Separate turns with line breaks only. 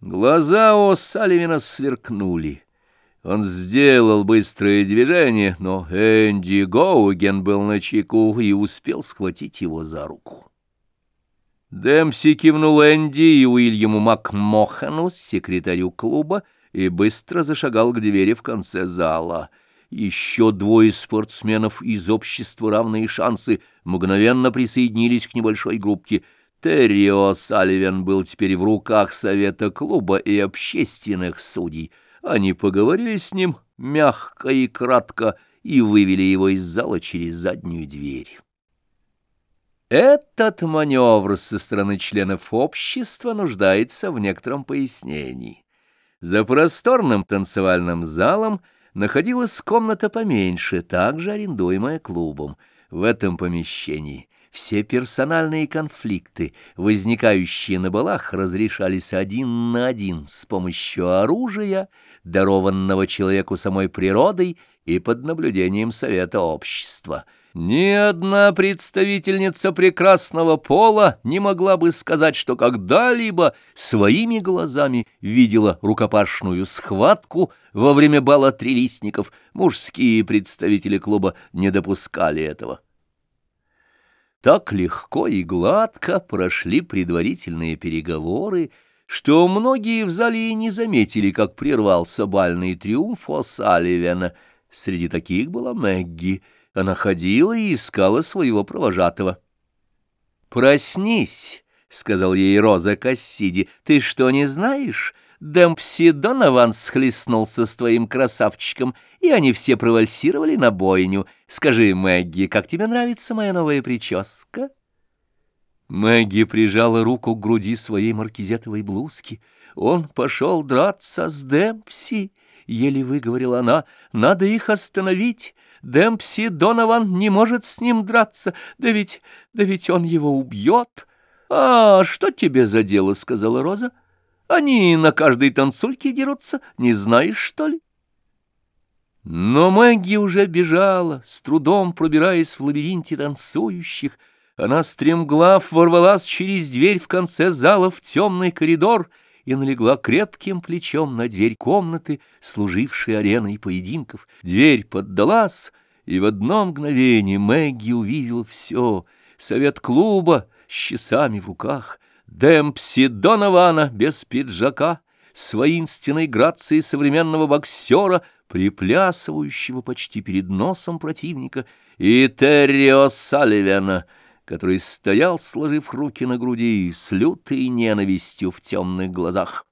Глаза у Салливина сверкнули. Он сделал быстрое движение, но Энди Гоуген был на чеку и успел схватить его за руку. Демпси кивнул Энди и Уильяму Макмохану, секретарю клуба, и быстро зашагал к двери в конце зала. Еще двое спортсменов из общества «Равные шансы» мгновенно присоединились к небольшой группке. Террио Салливен был теперь в руках совета клуба и общественных судей — они поговорили с ним мягко и кратко и вывели его из зала через заднюю дверь. Этот маневр со стороны членов общества нуждается в некотором пояснении. За просторным танцевальным залом находилась комната поменьше, также арендуемая клубом. В этом помещении все персональные конфликты, возникающие на балах, разрешались один на один с помощью оружия, дарованного человеку самой природой и под наблюдением Совета общества. Ни одна представительница прекрасного пола не могла бы сказать, что когда-либо своими глазами видела рукопашную схватку во время бала трилистников. Мужские представители клуба не допускали этого. Так легко и гладко прошли предварительные переговоры, что многие в зале и не заметили, как прервался бальный триумф О'Салливена. Среди таких была Мэгги. Она ходила и искала своего провожатого. «Проснись», — сказал ей Роза Кассиди, — «ты что, не знаешь?» Демпси Донован схлестнулся с твоим красавчиком, и они все провальсировали на бойню. Скажи, Мэгги, как тебе нравится моя новая прическа?» Мэгги прижала руку к груди своей маркизетовой блузки. «Он пошел драться с Демпси», — еле выговорила она. «Надо их остановить. Демпси Донован не может с ним драться. Да ведь, да ведь он его убьет». «А что тебе за дело?» — сказала Роза. Они на каждой танцульке дерутся, не знаешь, что ли? Но Мэгги уже бежала, с трудом пробираясь в лабиринте танцующих. Она стремглав ворвалась через дверь в конце зала в темный коридор и налегла крепким плечом на дверь комнаты, служившей ареной поединков. Дверь поддалась, и в одно мгновение Мэгги увидела все — совет клуба с часами в руках — Демпси Донована без пиджака, с воинственной грацией современного боксера, приплясывающего почти перед носом противника, и Террио Салливена, который стоял, сложив руки на груди, с лютой ненавистью в темных глазах.